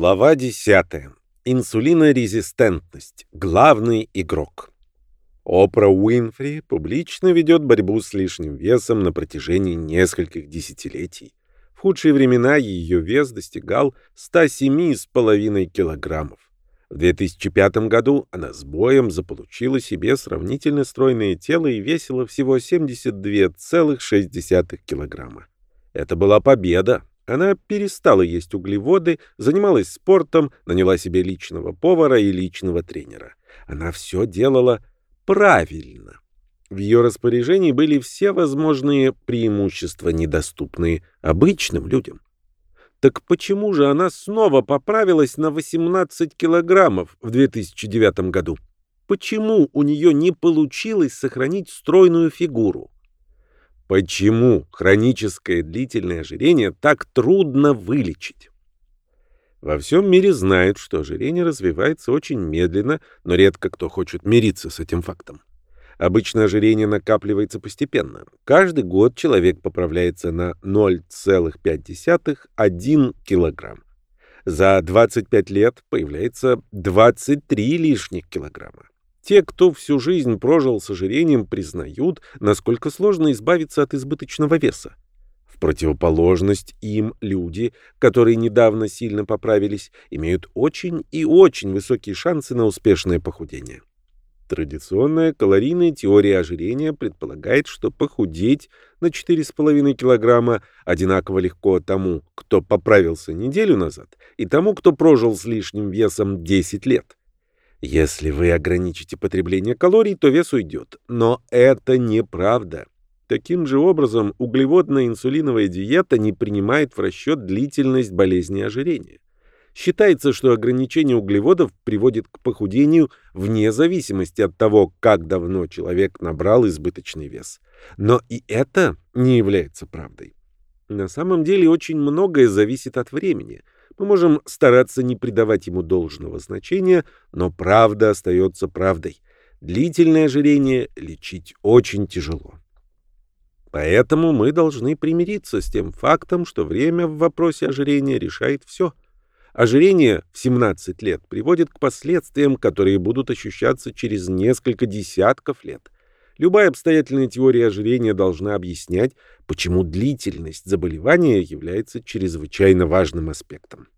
Глава 10. Инсулинорезистентность. Главный игрок. Опра Уинфри публично ведет борьбу с лишним весом на протяжении нескольких десятилетий. В худшие времена ее вес достигал 107,5 килограммов. В 2005 году она с боем заполучила себе сравнительно стройное тело и весила всего 72,6 килограмма. Это была победа, она перестала есть углеводы, занималась спортом, наняла себе личного повара и личного тренера. Она все делала правильно. В ее распоряжении были все возможные преимущества, недоступные обычным людям. Так почему же она снова поправилась на 18 килограммов в 2009 году? Почему у нее не получилось сохранить стройную фигуру? Почему хроническое длительное ожирение так трудно вылечить? Во всем мире знают, что ожирение развивается очень медленно, но редко кто хочет мириться с этим фактом. Обычно ожирение накапливается постепенно. Каждый год человек поправляется на 0,5-1 килограмм. За 25 лет появляется 23 лишних килограмма. Те, кто всю жизнь прожил с ожирением, признают, насколько сложно избавиться от избыточного веса. В противоположность им люди, которые недавно сильно поправились, имеют очень и очень высокие шансы на успешное похудение. Традиционная калорийная теория ожирения предполагает, что похудеть на 4,5 килограмма одинаково легко тому, кто поправился неделю назад, и тому, кто прожил с лишним весом 10 лет. Если вы ограничите потребление калорий, то вес уйдет. Но это неправда. Таким же образом, углеводная инсулиновая диета не принимает в расчет длительность болезни ожирения. Считается, что ограничение углеводов приводит к похудению вне зависимости от того, как давно человек набрал избыточный вес. Но и это не является правдой. На самом деле очень многое зависит от времени – мы можем стараться не придавать ему должного значения, но правда остается правдой. Длительное ожирение лечить очень тяжело. Поэтому мы должны примириться с тем фактом, что время в вопросе ожирения решает все. Ожирение в 17 лет приводит к последствиям, которые будут ощущаться через несколько десятков лет. Любая обстоятельная теория ожирения должна объяснять, почему длительность заболевания является чрезвычайно важным аспектом.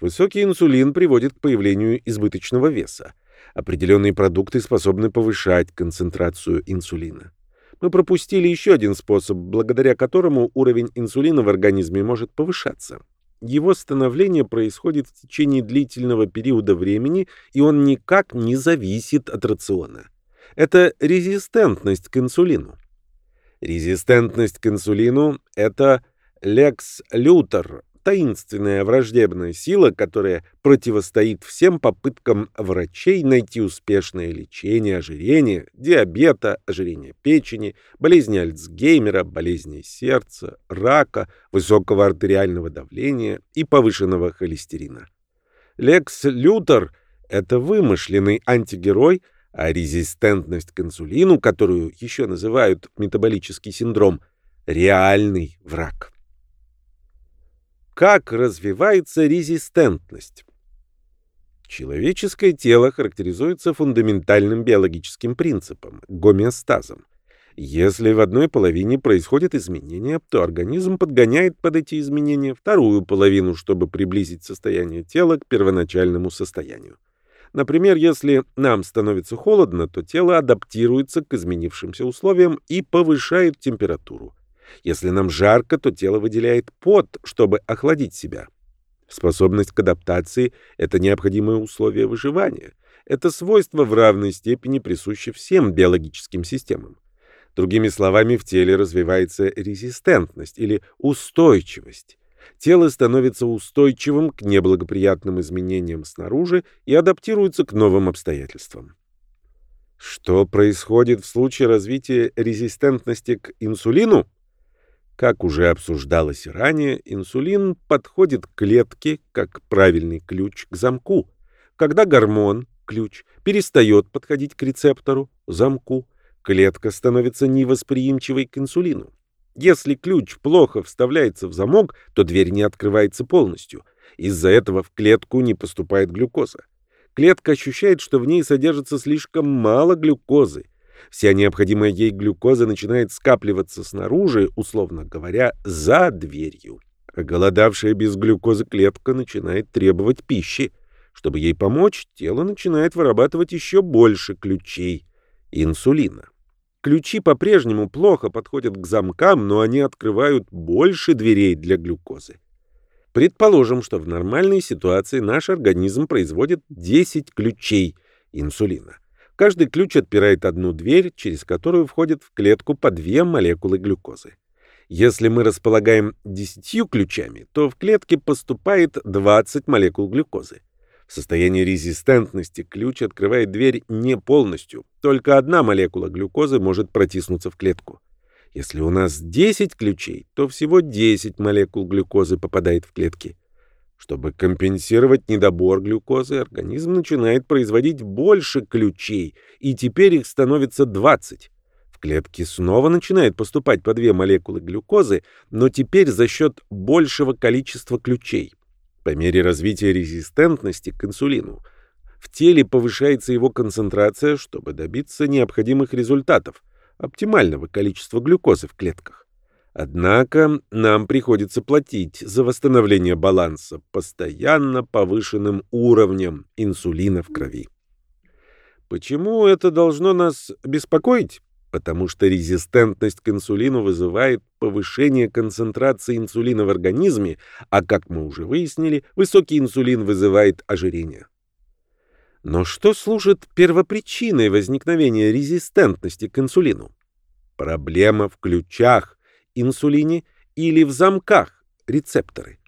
Высокий инсулин приводит к появлению избыточного веса. Определенные продукты способны повышать концентрацию инсулина. Мы пропустили еще один способ, благодаря которому уровень инсулина в организме может повышаться. Его становление происходит в течение длительного периода времени, и он никак не зависит от рациона. Это резистентность к инсулину. Резистентность к инсулину – это лекс лютер, таинственная враждебная сила, которая противостоит всем попыткам врачей найти успешное лечение ожирения, диабета, ожирения печени, болезни Альцгеймера, болезни сердца, рака, высокого артериального давления и повышенного холестерина. Лекс Лютер – это вымышленный антигерой – а резистентность к инсулину, которую еще называют метаболический синдром, реальный враг. Как развивается резистентность? Человеческое тело характеризуется фундаментальным биологическим принципом – гомеостазом. Если в одной половине происходят изменения, то организм подгоняет под эти изменения вторую половину, чтобы приблизить состояние тела к первоначальному состоянию. Например, если нам становится холодно, то тело адаптируется к изменившимся условиям и повышает температуру. Если нам жарко, то тело выделяет пот, чтобы охладить себя. Способность к адаптации – это необходимое условие выживания. Это свойство в равной степени присуще всем биологическим системам. Другими словами, в теле развивается резистентность или устойчивость тело становится устойчивым к неблагоприятным изменениям снаружи и адаптируется к новым обстоятельствам. Что происходит в случае развития резистентности к инсулину? Как уже обсуждалось ранее, инсулин подходит к клетке как правильный ключ к замку. Когда гормон, ключ, перестает подходить к рецептору, замку, клетка становится невосприимчивой к инсулину. Если ключ плохо вставляется в замок, то дверь не открывается полностью. Из-за этого в клетку не поступает глюкоза. Клетка ощущает, что в ней содержится слишком мало глюкозы. Вся необходимая ей глюкоза начинает скапливаться снаружи, условно говоря, за дверью. Голодавшая без глюкозы клетка начинает требовать пищи. Чтобы ей помочь, тело начинает вырабатывать еще больше ключей – инсулина. Ключи по-прежнему плохо подходят к замкам, но они открывают больше дверей для глюкозы. Предположим, что в нормальной ситуации наш организм производит 10 ключей инсулина. Каждый ключ отпирает одну дверь, через которую входит в клетку по две молекулы глюкозы. Если мы располагаем 10 ключами, то в клетке поступает 20 молекул глюкозы. В состоянии резистентности ключ открывает дверь не полностью. Только одна молекула глюкозы может протиснуться в клетку. Если у нас 10 ключей, то всего 10 молекул глюкозы попадает в клетки. Чтобы компенсировать недобор глюкозы, организм начинает производить больше ключей, и теперь их становится 20. В клетке снова начинает поступать по две молекулы глюкозы, но теперь за счет большего количества ключей. По мере развития резистентности к инсулину в теле повышается его концентрация, чтобы добиться необходимых результатов – оптимального количества глюкозы в клетках. Однако нам приходится платить за восстановление баланса постоянно повышенным уровнем инсулина в крови. Почему это должно нас беспокоить? потому что резистентность к инсулину вызывает повышение концентрации инсулина в организме, а, как мы уже выяснили, высокий инсулин вызывает ожирение. Но что служит первопричиной возникновения резистентности к инсулину? Проблема в ключах, инсулине или в замках, рецепторы.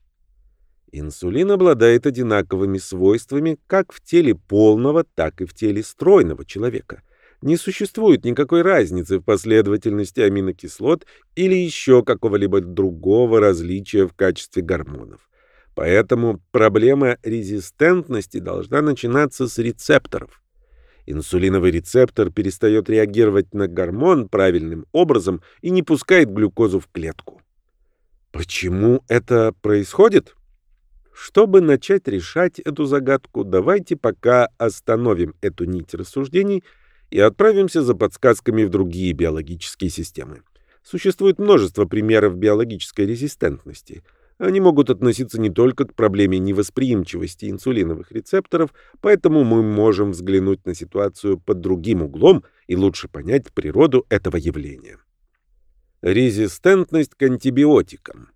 Инсулин обладает одинаковыми свойствами как в теле полного, так и в теле стройного человека – не существует никакой разницы в последовательности аминокислот или еще какого-либо другого различия в качестве гормонов. Поэтому проблема резистентности должна начинаться с рецепторов. Инсулиновый рецептор перестает реагировать на гормон правильным образом и не пускает глюкозу в клетку. Почему это происходит? Чтобы начать решать эту загадку, давайте пока остановим эту нить рассуждений – и отправимся за подсказками в другие биологические системы. Существует множество примеров биологической резистентности. Они могут относиться не только к проблеме невосприимчивости инсулиновых рецепторов, поэтому мы можем взглянуть на ситуацию под другим углом и лучше понять природу этого явления. Резистентность к антибиотикам.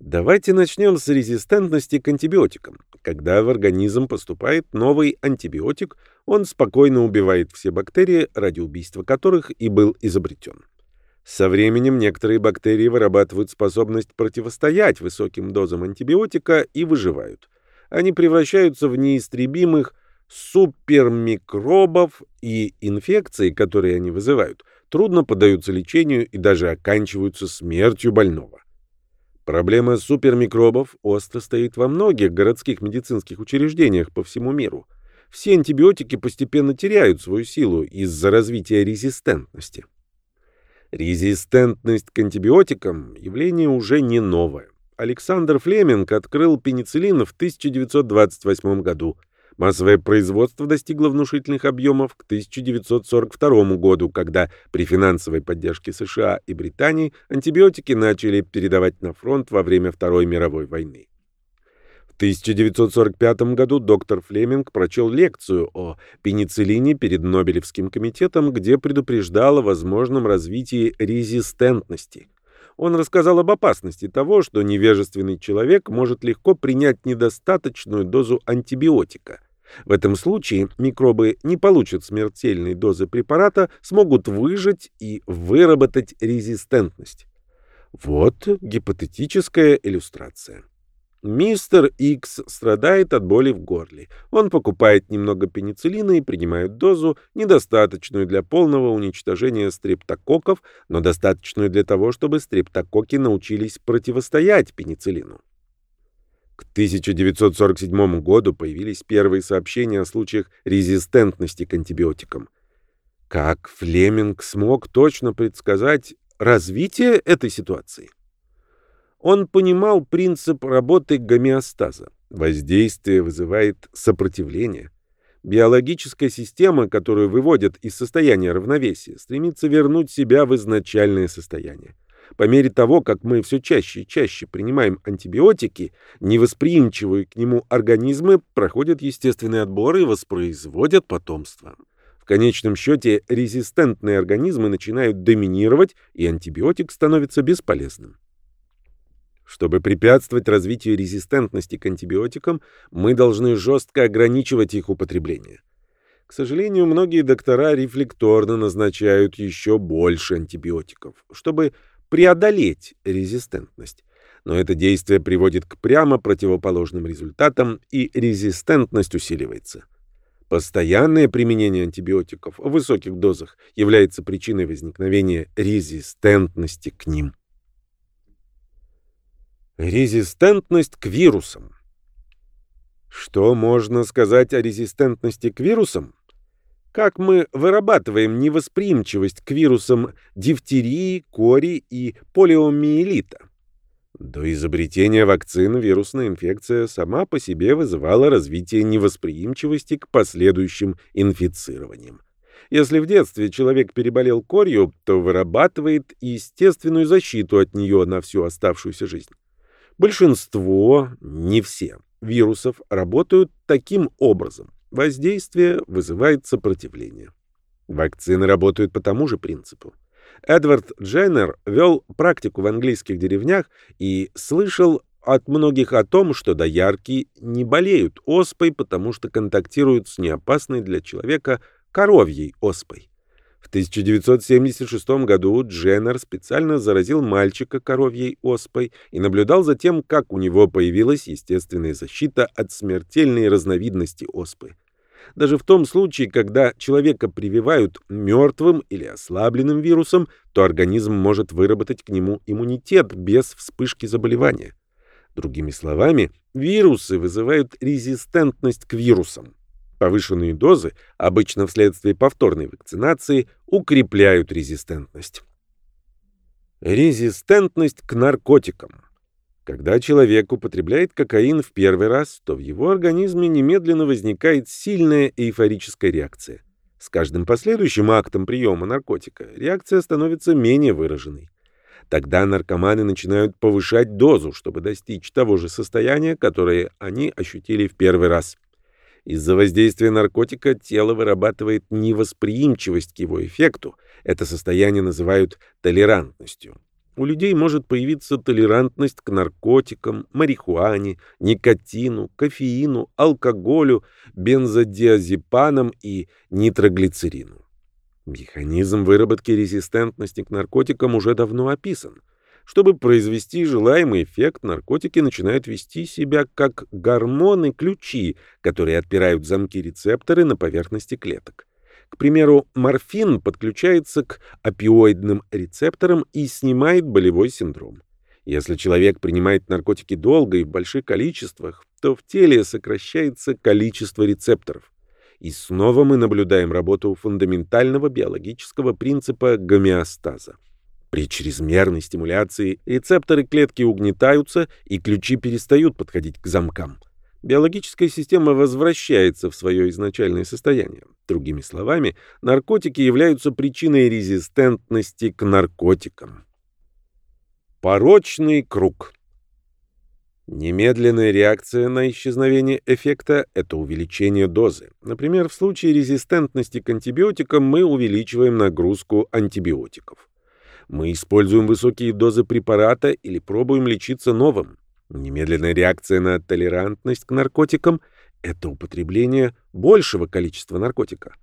Давайте начнем с резистентности к антибиотикам. Когда в организм поступает новый антибиотик, он спокойно убивает все бактерии, ради убийства которых и был изобретен. Со временем некоторые бактерии вырабатывают способность противостоять высоким дозам антибиотика и выживают. Они превращаются в неистребимых супермикробов, и инфекции, которые они вызывают, трудно поддаются лечению и даже оканчиваются смертью больного. Проблема супермикробов остро стоит во многих городских медицинских учреждениях по всему миру. Все антибиотики постепенно теряют свою силу из-за развития резистентности. Резистентность к антибиотикам – явление уже не новое. Александр Флеминг открыл пенициллин в 1928 году – Массовое производство достигло внушительных объемов к 1942 году, когда при финансовой поддержке США и Британии антибиотики начали передавать на фронт во время Второй мировой войны. В 1945 году доктор Флеминг прочел лекцию о пенициллине перед Нобелевским комитетом, где предупреждал о возможном развитии резистентности. Он рассказал об опасности того, что невежественный человек может легко принять недостаточную дозу антибиотика. В этом случае микробы не получат смертельной дозы препарата, смогут выжить и выработать резистентность. Вот гипотетическая иллюстрация. Мистер Икс страдает от боли в горле. Он покупает немного пенициллина и принимает дозу, недостаточную для полного уничтожения стрептококков, но достаточную для того, чтобы стрептококки научились противостоять пенициллину. К 1947 году появились первые сообщения о случаях резистентности к антибиотикам. Как Флеминг смог точно предсказать развитие этой ситуации? Он понимал принцип работы гомеостаза. Воздействие вызывает сопротивление. Биологическая система, которую выводят из состояния равновесия, стремится вернуть себя в изначальное состояние. По мере того, как мы все чаще и чаще принимаем антибиотики, невосприимчивые к нему организмы проходят естественный отбор и воспроизводят потомство. В конечном счете резистентные организмы начинают доминировать, и антибиотик становится бесполезным. Чтобы препятствовать развитию резистентности к антибиотикам, мы должны жестко ограничивать их употребление. К сожалению, многие доктора рефлекторно назначают еще больше антибиотиков, чтобы преодолеть резистентность. Но это действие приводит к прямо противоположным результатам, и резистентность усиливается. Постоянное применение антибиотиков в высоких дозах является причиной возникновения резистентности к ним. Резистентность к вирусам. Что можно сказать о резистентности к вирусам? Как мы вырабатываем невосприимчивость к вирусам дифтерии, кори и полиомиелита? До изобретения вакцин вирусная инфекция сама по себе вызывала развитие невосприимчивости к последующим инфицированиям. Если в детстве человек переболел корью, то вырабатывает естественную защиту от нее на всю оставшуюся жизнь. Большинство, не все, вирусов работают таким образом. Воздействие вызывает сопротивление. Вакцины работают по тому же принципу. Эдвард Дженнер вел практику в английских деревнях и слышал от многих о том, что доярки не болеют оспой, потому что контактируют с неопасной для человека коровьей оспой. В 1976 году Дженнер специально заразил мальчика коровьей оспой и наблюдал за тем, как у него появилась естественная защита от смертельной разновидности оспы. Даже в том случае, когда человека прививают мертвым или ослабленным вирусом, то организм может выработать к нему иммунитет без вспышки заболевания. Другими словами, вирусы вызывают резистентность к вирусам. Повышенные дозы, обычно вследствие повторной вакцинации, укрепляют резистентность. Резистентность к наркотикам. Когда человек употребляет кокаин в первый раз, то в его организме немедленно возникает сильная эйфорическая реакция. С каждым последующим актом приема наркотика реакция становится менее выраженной. Тогда наркоманы начинают повышать дозу, чтобы достичь того же состояния, которое они ощутили в первый раз. Из-за воздействия наркотика тело вырабатывает невосприимчивость к его эффекту. Это состояние называют толерантностью. У людей может появиться толерантность к наркотикам, марихуане, никотину, кофеину, алкоголю, бензодиазепанам и нитроглицерину. Механизм выработки резистентности к наркотикам уже давно описан. Чтобы произвести желаемый эффект, наркотики начинают вести себя как гормоны-ключи, которые отпирают замки-рецепторы на поверхности клеток. К примеру, морфин подключается к опиоидным рецепторам и снимает болевой синдром. Если человек принимает наркотики долго и в больших количествах, то в теле сокращается количество рецепторов. И снова мы наблюдаем работу фундаментального биологического принципа гомеостаза. При чрезмерной стимуляции рецепторы клетки угнетаются, и ключи перестают подходить к замкам. Биологическая система возвращается в свое изначальное состояние. Другими словами, наркотики являются причиной резистентности к наркотикам. Порочный круг. Немедленная реакция на исчезновение эффекта – это увеличение дозы. Например, в случае резистентности к антибиотикам мы увеличиваем нагрузку антибиотиков. Мы используем высокие дозы препарата или пробуем лечиться новым. Немедленная реакция на толерантность к наркотикам – это употребление большего количества наркотика.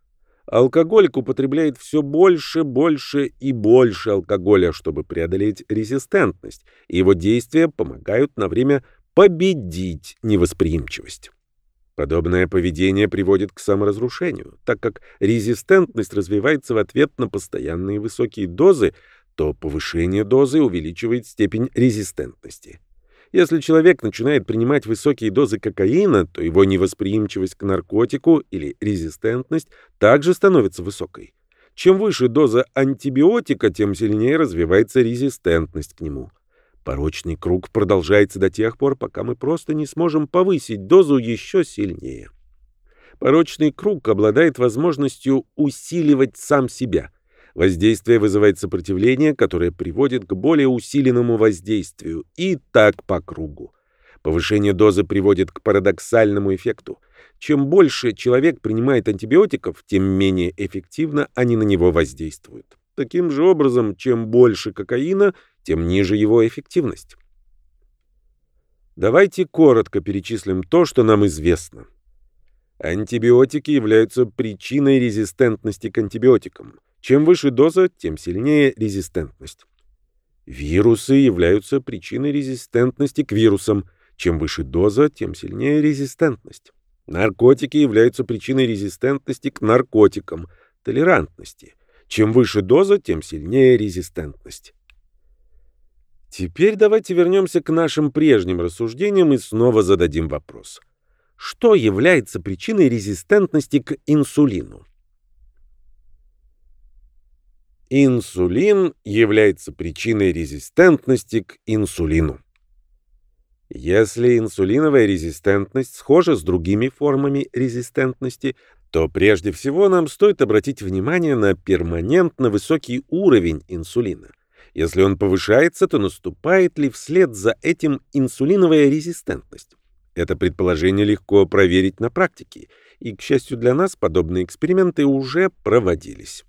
Алкоголик употребляет все больше, больше и больше алкоголя, чтобы преодолеть резистентность, и его действия помогают на время победить невосприимчивость. Подобное поведение приводит к саморазрушению, так как резистентность развивается в ответ на постоянные высокие дозы, то повышение дозы увеличивает степень резистентности. Если человек начинает принимать высокие дозы кокаина, то его невосприимчивость к наркотику или резистентность также становится высокой. Чем выше доза антибиотика, тем сильнее развивается резистентность к нему. Порочный круг продолжается до тех пор, пока мы просто не сможем повысить дозу еще сильнее. Порочный круг обладает возможностью усиливать сам себя. Воздействие вызывает сопротивление, которое приводит к более усиленному воздействию, и так по кругу. Повышение дозы приводит к парадоксальному эффекту. Чем больше человек принимает антибиотиков, тем менее эффективно они на него воздействуют. Таким же образом, чем больше кокаина, тем ниже его эффективность. Давайте коротко перечислим то, что нам известно. Антибиотики являются причиной резистентности к антибиотикам. Чем выше доза, тем сильнее резистентность. Вирусы являются причиной резистентности к вирусам. Чем выше доза, тем сильнее резистентность. Наркотики являются причиной резистентности к наркотикам, толерантности. Чем выше доза, тем сильнее резистентность. Теперь давайте вернемся к нашим прежним рассуждениям и снова зададим вопрос – что является причиной резистентности к инсулину? Инсулин является причиной резистентности к инсулину. Если инсулиновая резистентность схожа с другими формами резистентности, то прежде всего нам стоит обратить внимание на перманентно высокий уровень инсулина. Если он повышается, то наступает ли вслед за этим инсулиновая резистентность? Это предположение легко проверить на практике, и, к счастью для нас, подобные эксперименты уже проводились.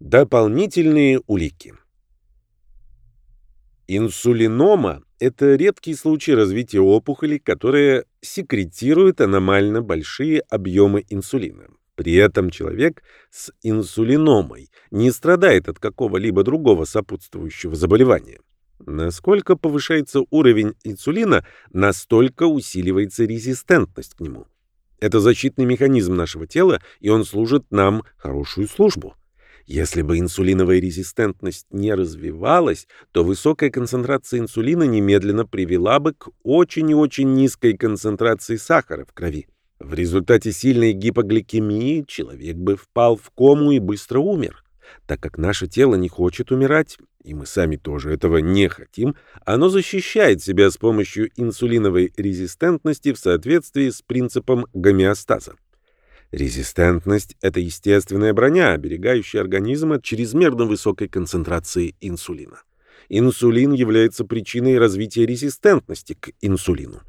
Дополнительные улики. Инсулинома – это редкий случай развития опухоли, которая секретирует аномально большие объемы инсулина. При этом человек с инсулиномой не страдает от какого-либо другого сопутствующего заболевания. Насколько повышается уровень инсулина, настолько усиливается резистентность к нему. Это защитный механизм нашего тела, и он служит нам хорошую службу. Если бы инсулиновая резистентность не развивалась, то высокая концентрация инсулина немедленно привела бы к очень и очень низкой концентрации сахара в крови. В результате сильной гипогликемии человек бы впал в кому и быстро умер. Так как наше тело не хочет умирать, и мы сами тоже этого не хотим, оно защищает себя с помощью инсулиновой резистентности в соответствии с принципом гомеостаза. Резистентность – это естественная броня, оберегающая организм от чрезмерно высокой концентрации инсулина. Инсулин является причиной развития резистентности к инсулину.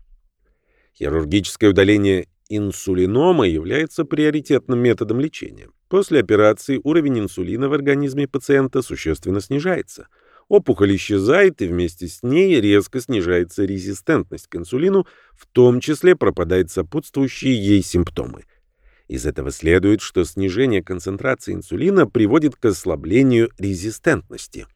Хирургическое удаление инсулинома является приоритетным методом лечения. После операции уровень инсулина в организме пациента существенно снижается. Опухоль исчезает, и вместе с ней резко снижается резистентность к инсулину, в том числе пропадают сопутствующие ей симптомы. Из этого следует, что снижение концентрации инсулина приводит к ослаблению резистентности.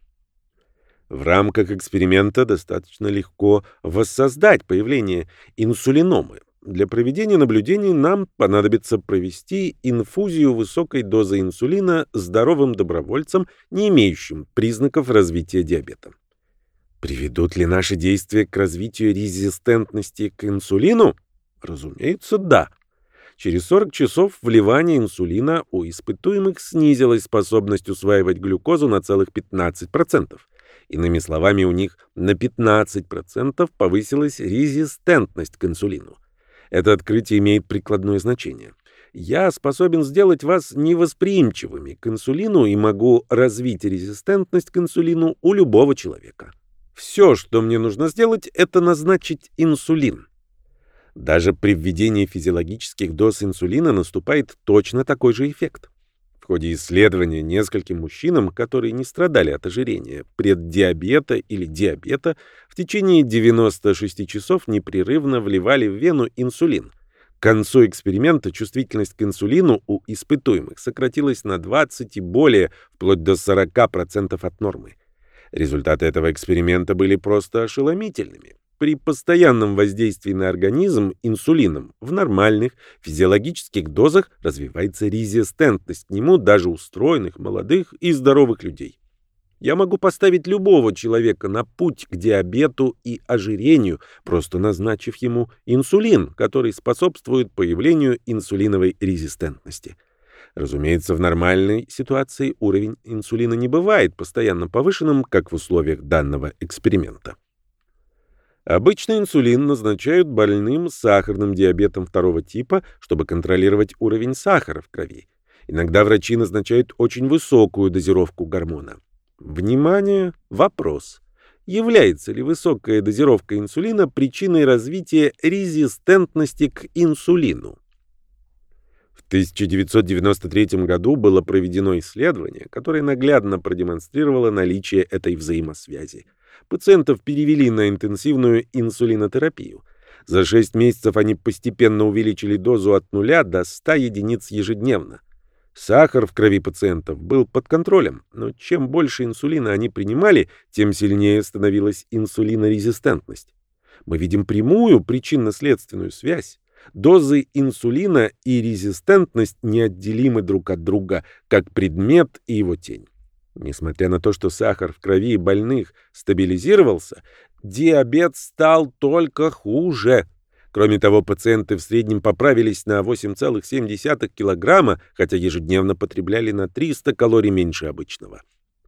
В рамках эксперимента достаточно легко воссоздать появление инсулиномы. Для проведения наблюдений нам понадобится провести инфузию высокой дозы инсулина здоровым добровольцам, не имеющим признаков развития диабета. Приведут ли наши действия к развитию резистентности к инсулину? Разумеется, да. Через 40 часов вливания инсулина у испытуемых снизилась способность усваивать глюкозу на целых 15%. Иными словами, у них на 15% повысилась резистентность к инсулину. Это открытие имеет прикладное значение. Я способен сделать вас невосприимчивыми к инсулину и могу развить резистентность к инсулину у любого человека. Все, что мне нужно сделать, это назначить инсулин. Даже при введении физиологических доз инсулина наступает точно такой же эффект. В ходе исследования нескольким мужчинам, которые не страдали от ожирения, преддиабета или диабета, в течение 96 часов непрерывно вливали в вену инсулин. К концу эксперимента чувствительность к инсулину у испытуемых сократилась на 20 и более, вплоть до 40% от нормы. Результаты этого эксперимента были просто ошеломительными. При постоянном воздействии на организм инсулином в нормальных физиологических дозах развивается резистентность к нему даже у стройных, молодых и здоровых людей. Я могу поставить любого человека на путь к диабету и ожирению, просто назначив ему инсулин, который способствует появлению инсулиновой резистентности. Разумеется, в нормальной ситуации уровень инсулина не бывает постоянно повышенным, как в условиях данного эксперимента. Обычно инсулин назначают больным с сахарным диабетом второго типа, чтобы контролировать уровень сахара в крови. Иногда врачи назначают очень высокую дозировку гормона. Внимание! Вопрос. Является ли высокая дозировка инсулина причиной развития резистентности к инсулину? В 1993 году было проведено исследование, которое наглядно продемонстрировало наличие этой взаимосвязи. Пациентов перевели на интенсивную инсулинотерапию. За 6 месяцев они постепенно увеличили дозу от 0 до 100 единиц ежедневно. Сахар в крови пациентов был под контролем, но чем больше инсулина они принимали, тем сильнее становилась инсулинорезистентность. Мы видим прямую причинно-следственную связь. Дозы инсулина и резистентность неотделимы друг от друга, как предмет и его тень. Несмотря на то, что сахар в крови больных стабилизировался, диабет стал только хуже. Кроме того, пациенты в среднем поправились на 8,7 килограмма, хотя ежедневно потребляли на 300 калорий меньше обычного.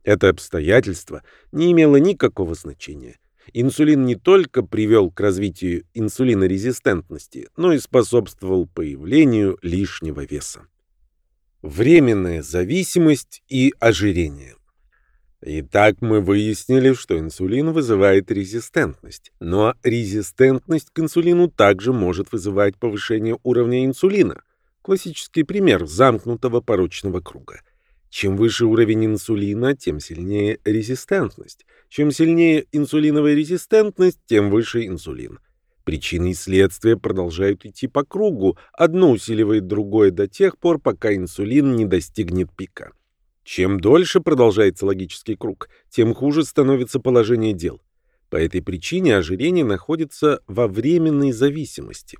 Это обстоятельство не имело никакого значения. Инсулин не только привел к развитию инсулинорезистентности, но и способствовал появлению лишнего веса. Временная зависимость и ожирение. Итак, мы выяснили, что инсулин вызывает резистентность. Но резистентность к инсулину также может вызывать повышение уровня инсулина. Классический пример замкнутого порочного круга. Чем выше уровень инсулина, тем сильнее резистентность. Чем сильнее инсулиновая резистентность, тем выше инсулин. Причины и следствия продолжают идти по кругу, одно усиливает другое до тех пор, пока инсулин не достигнет пика. Чем дольше продолжается логический круг, тем хуже становится положение дел. По этой причине ожирение находится во временной зависимости.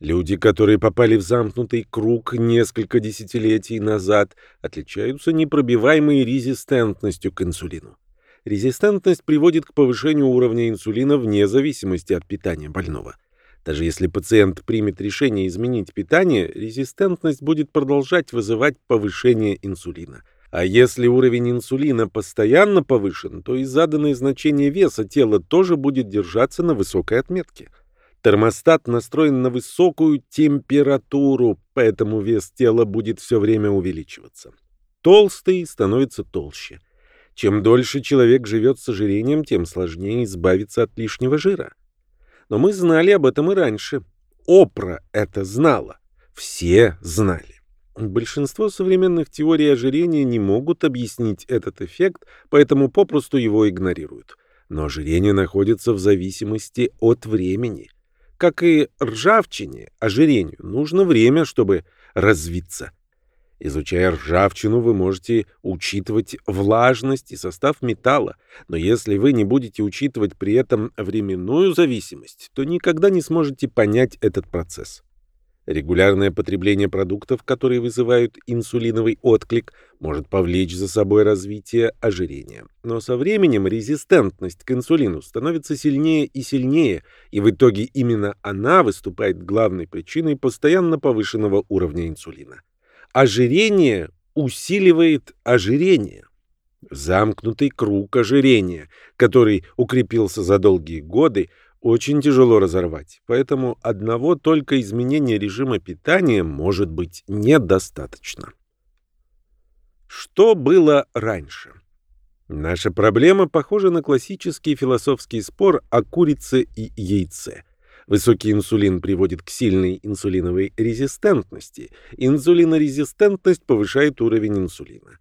Люди, которые попали в замкнутый круг несколько десятилетий назад, отличаются непробиваемой резистентностью к инсулину. Резистентность приводит к повышению уровня инсулина вне зависимости от питания больного. Даже если пациент примет решение изменить питание, резистентность будет продолжать вызывать повышение инсулина. А если уровень инсулина постоянно повышен, то и заданное значение веса тела тоже будет держаться на высокой отметке. Термостат настроен на высокую температуру, поэтому вес тела будет все время увеличиваться. Толстый становится толще. Чем дольше человек живет с ожирением, тем сложнее избавиться от лишнего жира. Но мы знали об этом и раньше. Опра это знала. Все знали. Большинство современных теорий ожирения не могут объяснить этот эффект, поэтому попросту его игнорируют. Но ожирение находится в зависимости от времени. Как и ржавчине, ожирению нужно время, чтобы развиться. Изучая ржавчину, вы можете учитывать влажность и состав металла, но если вы не будете учитывать при этом временную зависимость, то никогда не сможете понять этот процесс. Регулярное потребление продуктов, которые вызывают инсулиновый отклик, может повлечь за собой развитие ожирения. Но со временем резистентность к инсулину становится сильнее и сильнее, и в итоге именно она выступает главной причиной постоянно повышенного уровня инсулина. Ожирение усиливает ожирение. Замкнутый круг ожирения, который укрепился за долгие годы, очень тяжело разорвать, поэтому одного только изменения режима питания может быть недостаточно. Что было раньше? Наша проблема похожа на классический философский спор о курице и яйце – Высокий инсулин приводит к сильной инсулиновой резистентности. Инсулинорезистентность повышает уровень инсулина.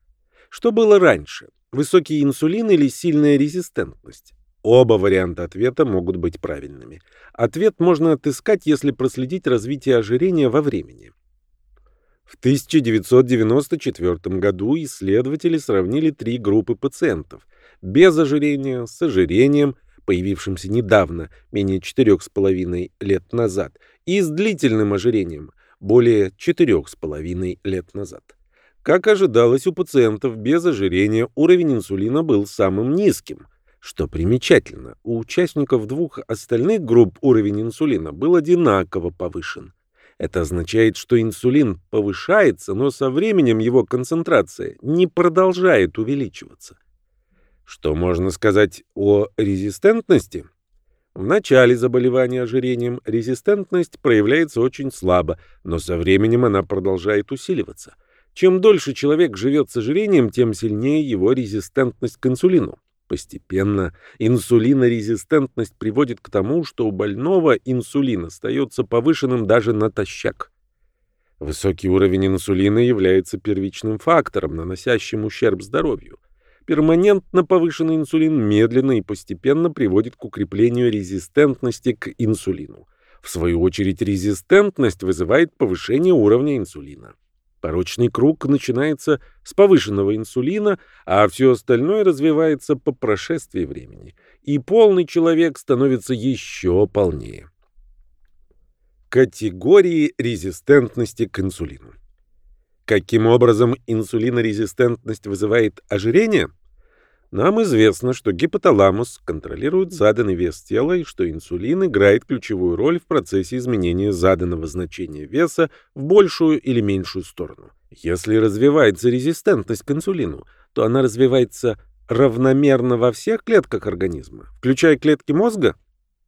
Что было раньше? Высокий инсулин или сильная резистентность? Оба варианта ответа могут быть правильными. Ответ можно отыскать, если проследить развитие ожирения во времени. В 1994 году исследователи сравнили три группы пациентов – без ожирения, с ожирением – появившимся недавно, менее четырех с половиной лет назад, и с длительным ожирением, более четырех с половиной лет назад. Как ожидалось у пациентов без ожирения, уровень инсулина был самым низким. Что примечательно, у участников двух остальных групп уровень инсулина был одинаково повышен. Это означает, что инсулин повышается, но со временем его концентрация не продолжает увеличиваться. Что можно сказать о резистентности? В начале заболевания ожирением резистентность проявляется очень слабо, но со временем она продолжает усиливаться. Чем дольше человек живет с ожирением, тем сильнее его резистентность к инсулину. Постепенно инсулинорезистентность приводит к тому, что у больного инсулин остается повышенным даже натощак. Высокий уровень инсулина является первичным фактором, наносящим ущерб здоровью. Перманентно повышенный инсулин медленно и постепенно приводит к укреплению резистентности к инсулину. В свою очередь, резистентность вызывает повышение уровня инсулина. Порочный круг начинается с повышенного инсулина, а все остальное развивается по прошествии времени. И полный человек становится еще полнее. Категории резистентности к инсулину. Каким образом инсулинорезистентность вызывает ожирение? Нам известно, что гипоталамус контролирует заданный вес тела и что инсулин играет ключевую роль в процессе изменения заданного значения веса в большую или меньшую сторону. Если развивается резистентность к инсулину, то она развивается равномерно во всех клетках организма, включая клетки мозга.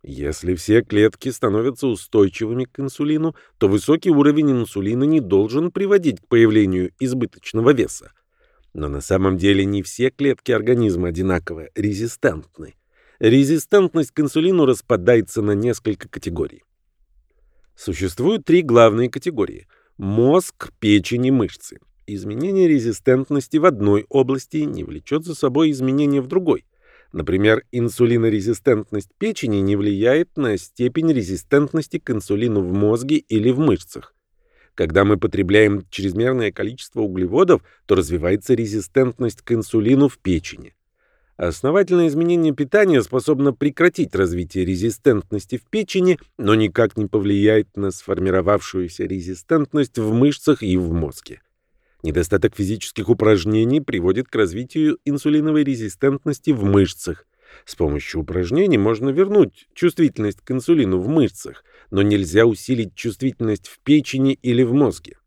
Если все клетки становятся устойчивыми к инсулину, то высокий уровень инсулина не должен приводить к появлению избыточного веса. Но на самом деле не все клетки организма одинаково резистентны. Резистентность к инсулину распадается на несколько категорий. Существуют три главные категории – мозг, печень и мышцы. Изменение резистентности в одной области не влечет за собой изменения в другой. Например, инсулинорезистентность печени не влияет на степень резистентности к инсулину в мозге или в мышцах. Когда мы потребляем чрезмерное количество углеводов, то развивается резистентность к инсулину в печени. Основательное изменение питания способно прекратить развитие резистентности в печени, но никак не повлияет на сформировавшуюся резистентность в мышцах и в мозге. Недостаток физических упражнений приводит к развитию инсулиновой резистентности в мышцах. С помощью упражнений можно вернуть чувствительность к инсулину в мышцах, но нельзя усилить чувствительность в печени или в мозге.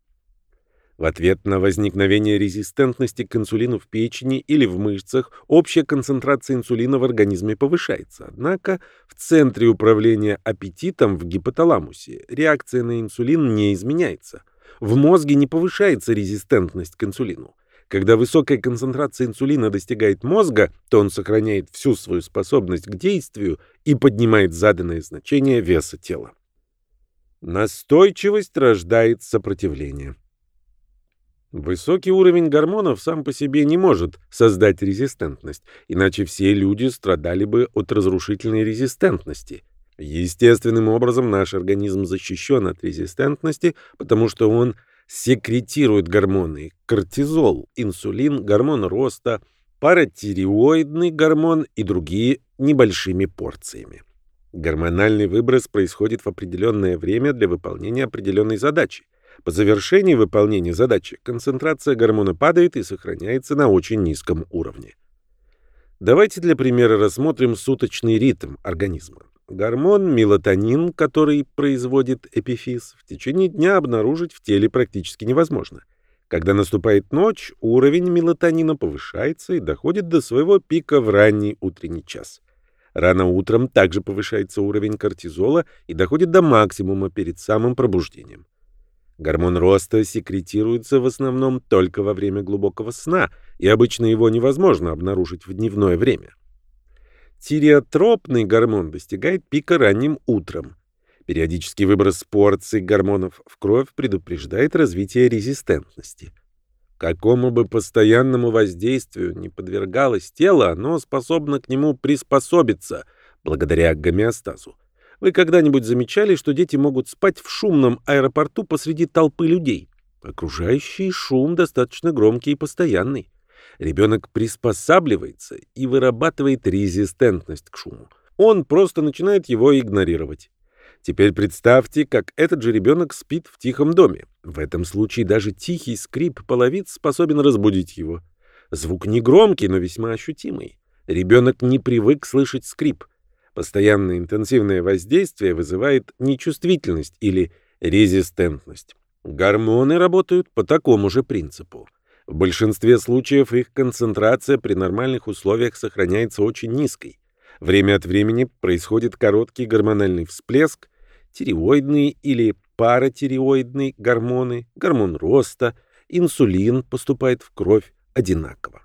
В ответ на возникновение резистентности к инсулину в печени или в мышцах общая концентрация инсулина в организме повышается. Однако в центре управления аппетитом в гипоталамусе реакция на инсулин не изменяется. В мозге не повышается резистентность к инсулину. Когда высокая концентрация инсулина достигает мозга, то он сохраняет всю свою способность к действию и поднимает заданное значение веса тела. Настойчивость рождает сопротивление. Высокий уровень гормонов сам по себе не может создать резистентность, иначе все люди страдали бы от разрушительной резистентности. Естественным образом наш организм защищен от резистентности, потому что он секретирует гормоны кортизол, инсулин, гормон роста, паратиреоидный гормон и другие небольшими порциями. Гормональный выброс происходит в определенное время для выполнения определенной задачи. По завершении выполнения задачи концентрация гормона падает и сохраняется на очень низком уровне. Давайте для примера рассмотрим суточный ритм организма. Гормон мелатонин, который производит эпифиз, в течение дня обнаружить в теле практически невозможно. Когда наступает ночь, уровень мелатонина повышается и доходит до своего пика в ранний утренний час. Рано утром также повышается уровень кортизола и доходит до максимума перед самым пробуждением. Гормон роста секретируется в основном только во время глубокого сна, и обычно его невозможно обнаружить в дневное время. Тиреотропный гормон достигает пика ранним утром. Периодический выброс порций гормонов в кровь предупреждает развитие резистентности. Какому бы постоянному воздействию не подвергалось тело, оно способно к нему приспособиться благодаря гомеостазу. Вы когда-нибудь замечали, что дети могут спать в шумном аэропорту посреди толпы людей? Окружающий шум достаточно громкий и постоянный. Ребенок приспосабливается и вырабатывает резистентность к шуму. Он просто начинает его игнорировать. Теперь представьте, как этот же ребенок спит в тихом доме. В этом случае даже тихий скрип половиц способен разбудить его. Звук не громкий, но весьма ощутимый. Ребенок не привык слышать скрип. Постоянное интенсивное воздействие вызывает нечувствительность или Резистентность. Гормоны работают по такому же принципу. В большинстве случаев их концентрация при нормальных условиях сохраняется очень низкой. Время от времени происходит короткий гормональный всплеск, тиреоидные или паратиреоидные гормоны, гормон роста, инсулин поступает в кровь одинаково.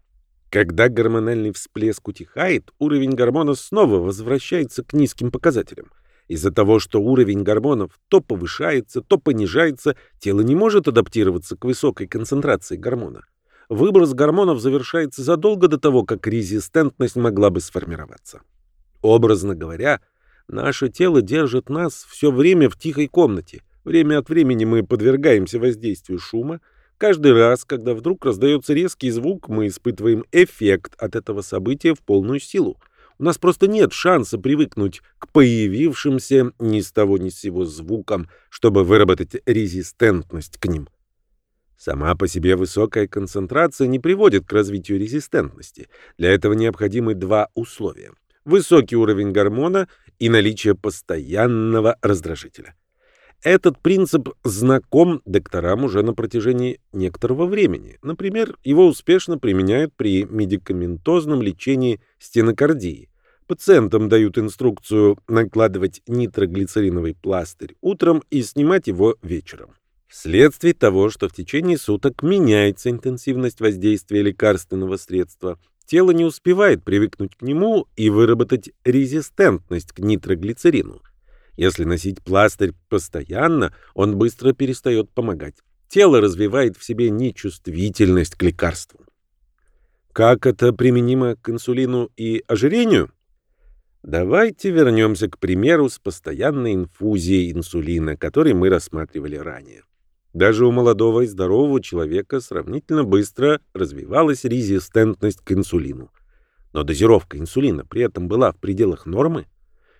Когда гормональный всплеск утихает, уровень гормона снова возвращается к низким показателям. Из-за того, что уровень гормонов то повышается, то понижается, тело не может адаптироваться к высокой концентрации гормона. Выброс гормонов завершается задолго до того, как резистентность могла бы сформироваться. Образно говоря, наше тело держит нас все время в тихой комнате. Время от времени мы подвергаемся воздействию шума. Каждый раз, когда вдруг раздается резкий звук, мы испытываем эффект от этого события в полную силу. У нас просто нет шанса привыкнуть к появившимся ни с того ни с сего звукам, чтобы выработать резистентность к ним. Сама по себе высокая концентрация не приводит к развитию резистентности. Для этого необходимы два условия. Высокий уровень гормона и наличие постоянного раздражителя. Этот принцип знаком докторам уже на протяжении некоторого времени. Например, его успешно применяют при медикаментозном лечении стенокардии. Пациентам дают инструкцию накладывать нитроглицериновый пластырь утром и снимать его вечером. Вследствие того, что в течение суток меняется интенсивность воздействия лекарственного средства, тело не успевает привыкнуть к нему и выработать резистентность к нитроглицерину. Если носить пластырь постоянно, он быстро перестает помогать. Тело развивает в себе нечувствительность к лекарству. Как это применимо к инсулину и ожирению? Давайте вернемся к примеру с постоянной инфузией инсулина, который мы рассматривали ранее. Даже у молодого и здорового человека сравнительно быстро развивалась резистентность к инсулину. Но дозировка инсулина при этом была в пределах нормы.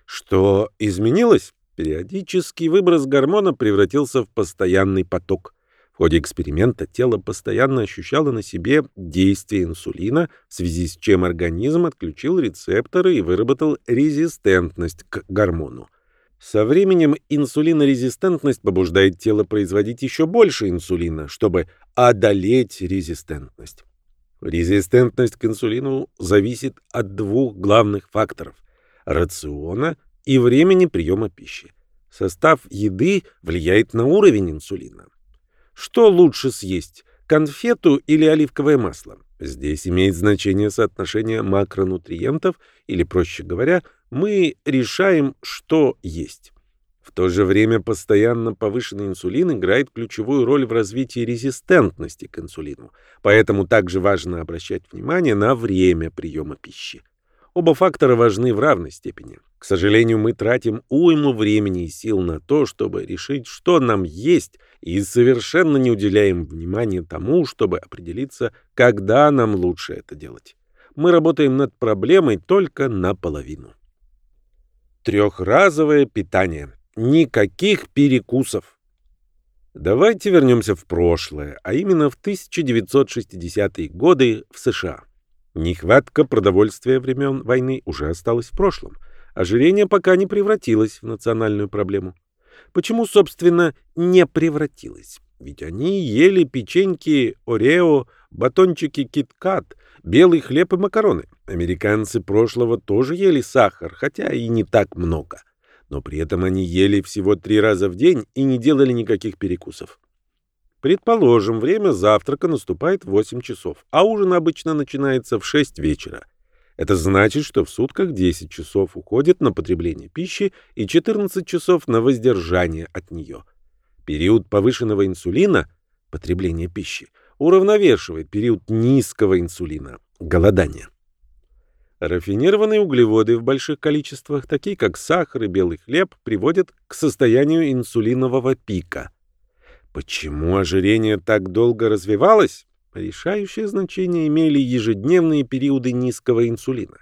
Что изменилось? Периодический выброс гормона превратился в постоянный поток. В ходе эксперимента тело постоянно ощущало на себе действие инсулина, в связи с чем организм отключил рецепторы и выработал резистентность к гормону. Со временем инсулинорезистентность побуждает тело производить еще больше инсулина, чтобы одолеть резистентность. Резистентность к инсулину зависит от двух главных факторов – рациона и времени приема пищи. Состав еды влияет на уровень инсулина. Что лучше съесть – конфету или оливковое масло? Здесь имеет значение соотношение макронутриентов, или, проще говоря, мы решаем, что есть. В то же время постоянно повышенный инсулин играет ключевую роль в развитии резистентности к инсулину, поэтому также важно обращать внимание на время приема пищи. Оба фактора важны в равной степени. К сожалению, мы тратим уйму времени и сил на то, чтобы решить, что нам есть, и совершенно не уделяем внимания тому, чтобы определиться, когда нам лучше это делать. Мы работаем над проблемой только наполовину. Трехразовое питание. Никаких перекусов. Давайте вернемся в прошлое, а именно в 1960-е годы в США. Нехватка продовольствия времен войны уже осталась в прошлом. Ожирение пока не превратилось в национальную проблему. Почему, собственно, не превратилось? Ведь они ели печеньки Орео, батончики Киткат, белый хлеб и макароны. Американцы прошлого тоже ели сахар, хотя и не так много. Но при этом они ели всего три раза в день и не делали никаких перекусов. Предположим, время завтрака наступает в 8 часов, а ужин обычно начинается в 6 вечера. Это значит, что в сутках 10 часов уходит на потребление пищи и 14 часов на воздержание от нее. Период повышенного инсулина, потребление пищи, уравновешивает период низкого инсулина, голодания. Рафинированные углеводы в больших количествах, такие как сахар и белый хлеб, приводят к состоянию инсулинового пика – Почему ожирение так долго развивалось? Решающее значение имели ежедневные периоды низкого инсулина.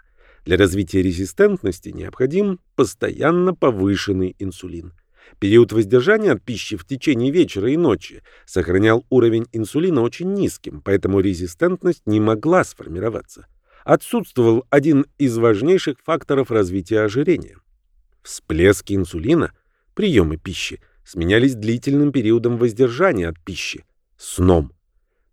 Для развития резистентности необходим постоянно повышенный инсулин. Период воздержания от пищи в течение вечера и ночи сохранял уровень инсулина очень низким, поэтому резистентность не могла сформироваться. Отсутствовал один из важнейших факторов развития ожирения. Всплески инсулина, приемы пищи, сменялись длительным периодом воздержания от пищи, сном.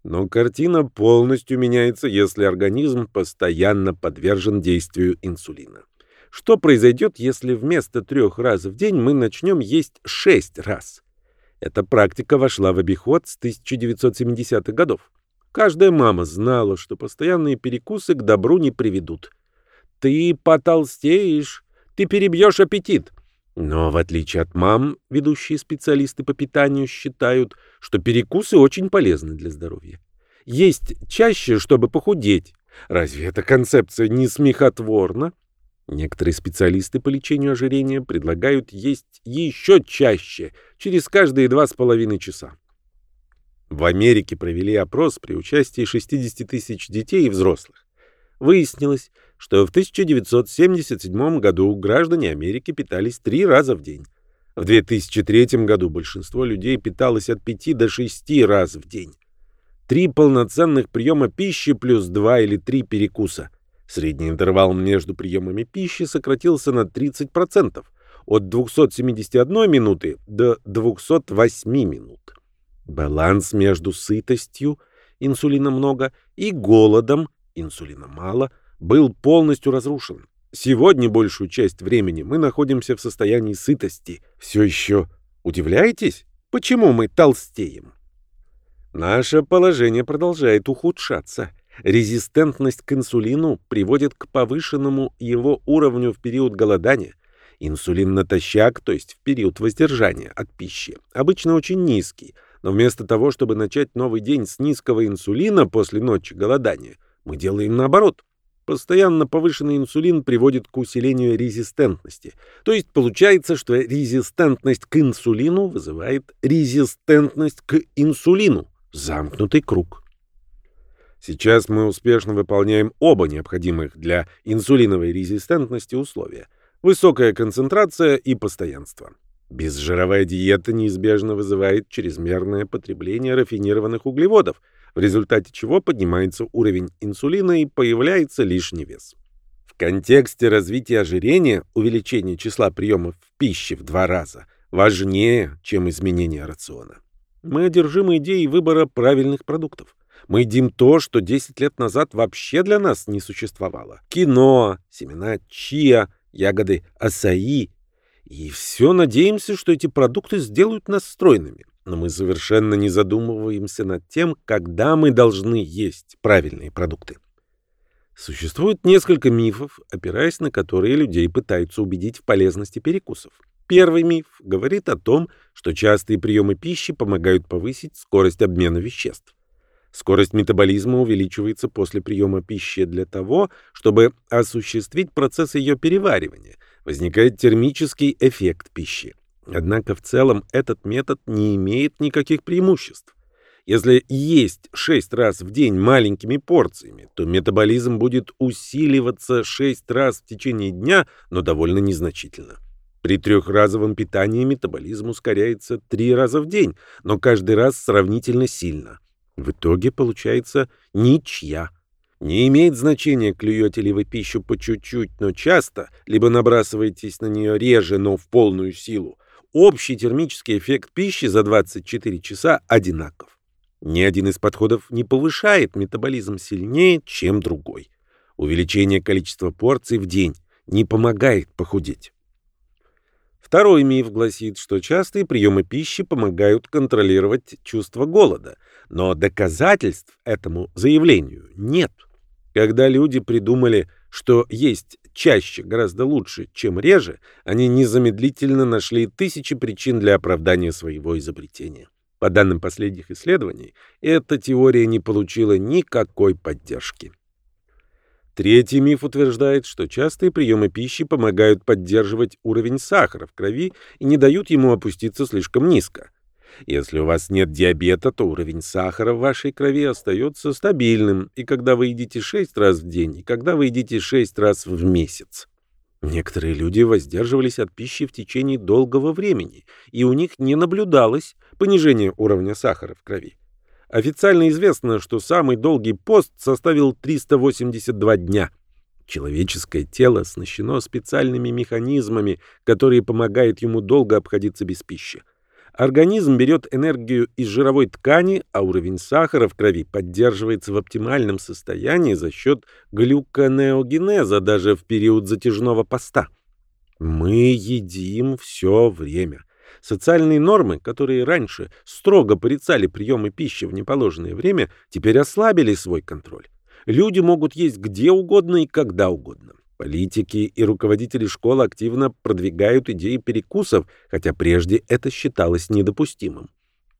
Но картина полностью меняется, если организм постоянно подвержен действию инсулина. Что произойдет, если вместо трех раз в день мы начнем есть шесть раз? Эта практика вошла в обиход с 1970-х годов. Каждая мама знала, что постоянные перекусы к добру не приведут. «Ты потолстеешь, ты перебьешь аппетит». Но в отличие от мам, ведущие специалисты по питанию считают, что перекусы очень полезны для здоровья. Есть чаще, чтобы похудеть. Разве эта концепция не смехотворна? Некоторые специалисты по лечению ожирения предлагают есть еще чаще, через каждые два с половиной часа. В Америке провели опрос при участии 60 тысяч детей и взрослых. Выяснилось, что в 1977 году граждане Америки питались три раза в день. В 2003 году большинство людей питалось от 5 до 6 раз в день. Три полноценных приема пищи плюс два или три перекуса. Средний интервал между приемами пищи сократился на 30%, от 271 минуты до 208 минут. Баланс между сытостью, инсулина много, и голодом, инсулина мало, был полностью разрушен. Сегодня большую часть времени мы находимся в состоянии сытости. Все еще удивляетесь, почему мы толстеем? Наше положение продолжает ухудшаться. Резистентность к инсулину приводит к повышенному его уровню в период голодания. Инсулин натощак, то есть в период воздержания от пищи, обычно очень низкий, но вместо того, чтобы начать новый день с низкого инсулина после ночи голодания, мы делаем наоборот. Постоянно повышенный инсулин приводит к усилению резистентности. То есть получается, что резистентность к инсулину вызывает резистентность к инсулину. Замкнутый круг. Сейчас мы успешно выполняем оба необходимых для инсулиновой резистентности условия – высокая концентрация и постоянство. Безжировая диета неизбежно вызывает чрезмерное потребление рафинированных углеводов, в результате чего поднимается уровень инсулина и появляется лишний вес. В контексте развития ожирения увеличение числа приемов пищи в два раза важнее, чем изменение рациона. Мы одержимы идеей выбора правильных продуктов. Мы едим то, что 10 лет назад вообще для нас не существовало. Кино, семена чиа, ягоды асаи. И все надеемся, что эти продукты сделают нас стройными. Но мы совершенно не задумываемся над тем, когда мы должны есть правильные продукты. Существует несколько мифов, опираясь на которые людей пытаются убедить в полезности перекусов. Первый миф говорит о том, что частые приемы пищи помогают повысить скорость обмена веществ. Скорость метаболизма увеличивается после приема пищи для того, чтобы осуществить процесс ее переваривания. Возникает термический эффект пищи. Однако в целом этот метод не имеет никаких преимуществ. Если есть 6 раз в день маленькими порциями, то метаболизм будет усиливаться 6 раз в течение дня, но довольно незначительно. При трехразовом питании метаболизм ускоряется 3 раза в день, но каждый раз сравнительно сильно. В итоге получается ничья. Не имеет значения, клюете ли вы пищу по чуть-чуть, но часто, либо набрасываетесь на нее реже, но в полную силу. Общий термический эффект пищи за 24 часа одинаков. Ни один из подходов не повышает метаболизм сильнее, чем другой. Увеличение количества порций в день не помогает похудеть. Второй миф гласит, что частые приемы пищи помогают контролировать чувство голода, но доказательств этому заявлению нет. Когда люди придумали, что есть чаще гораздо лучше, чем реже, они незамедлительно нашли тысячи причин для оправдания своего изобретения. По данным последних исследований, эта теория не получила никакой поддержки. Третий миф утверждает, что частые приемы пищи помогают поддерживать уровень сахара в крови и не дают ему опуститься слишком низко. Если у вас нет диабета, то уровень сахара в вашей крови остается стабильным, и когда вы едите 6 раз в день, и когда вы едите 6 раз в месяц. Некоторые люди воздерживались от пищи в течение долгого времени, и у них не наблюдалось понижения уровня сахара в крови. Официально известно, что самый долгий пост составил 382 дня. Человеческое тело оснащено специальными механизмами, которые помогают ему долго обходиться без пищи. Организм берет энергию из жировой ткани, а уровень сахара в крови поддерживается в оптимальном состоянии за счет глюконеогенеза даже в период затяжного поста. Мы едим все время. Социальные нормы, которые раньше строго порицали приемы пищи в неположенное время, теперь ослабили свой контроль. Люди могут есть где угодно и когда угодно. Политики и руководители школ активно продвигают идеи перекусов, хотя прежде это считалось недопустимым.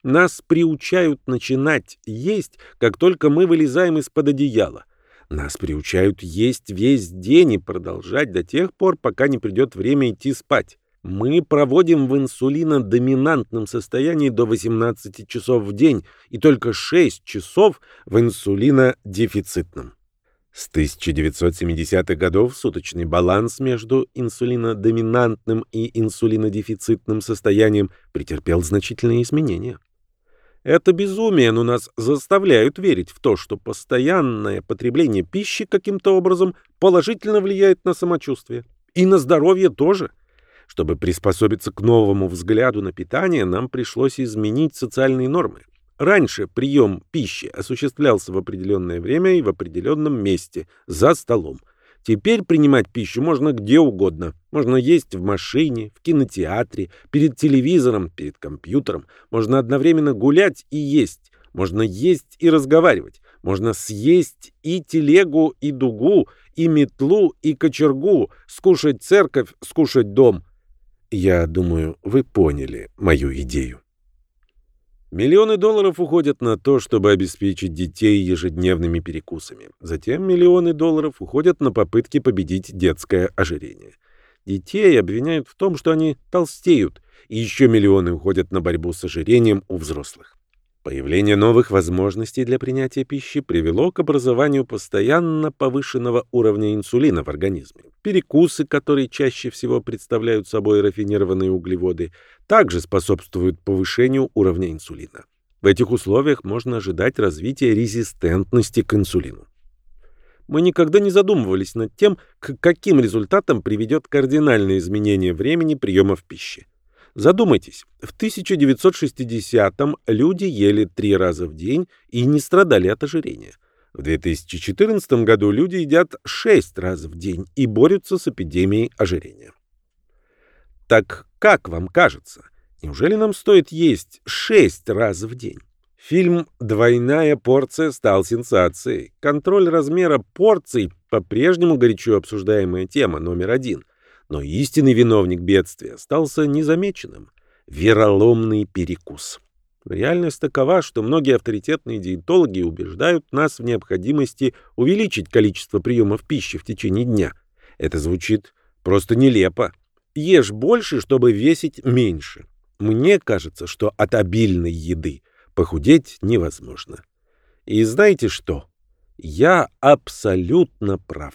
Нас приучают начинать есть, как только мы вылезаем из-под одеяла. Нас приучают есть весь день и продолжать до тех пор, пока не придет время идти спать. Мы проводим в инсулинодоминантном состоянии до 18 часов в день и только 6 часов в инсулинодефицитном. С 1970-х годов суточный баланс между инсулинодоминантным и инсулинодефицитным состоянием претерпел значительные изменения. Это безумие, но нас заставляют верить в то, что постоянное потребление пищи каким-то образом положительно влияет на самочувствие. И на здоровье тоже. Чтобы приспособиться к новому взгляду на питание, нам пришлось изменить социальные нормы. Раньше прием пищи осуществлялся в определенное время и в определенном месте, за столом. Теперь принимать пищу можно где угодно. Можно есть в машине, в кинотеатре, перед телевизором, перед компьютером. Можно одновременно гулять и есть. Можно есть и разговаривать. Можно съесть и телегу, и дугу, и метлу, и кочергу, скушать церковь, скушать дом. Я думаю, вы поняли мою идею. Миллионы долларов уходят на то, чтобы обеспечить детей ежедневными перекусами. Затем миллионы долларов уходят на попытки победить детское ожирение. Детей обвиняют в том, что они толстеют, и еще миллионы уходят на борьбу с ожирением у взрослых. Появление новых возможностей для принятия пищи привело к образованию постоянно повышенного уровня инсулина в организме. Перекусы, которые чаще всего представляют собой рафинированные углеводы, также способствуют повышению уровня инсулина. В этих условиях можно ожидать развития резистентности к инсулину. Мы никогда не задумывались над тем, к каким результатам приведет кардинальное изменение времени приемов пищи. Задумайтесь, в 1960-м люди ели три раза в день и не страдали от ожирения. В 2014 году люди едят шесть раз в день и борются с эпидемией ожирения. Так как вам кажется, неужели нам стоит есть шесть раз в день? Фильм «Двойная порция» стал сенсацией. Контроль размера порций по-прежнему горячо обсуждаемая тема номер один – но истинный виновник бедствия остался незамеченным – вероломный перекус. Реальность такова, что многие авторитетные диетологи убеждают нас в необходимости увеличить количество приемов пищи в течение дня. Это звучит просто нелепо. Ешь больше, чтобы весить меньше. Мне кажется, что от обильной еды похудеть невозможно. И знаете что? Я абсолютно прав.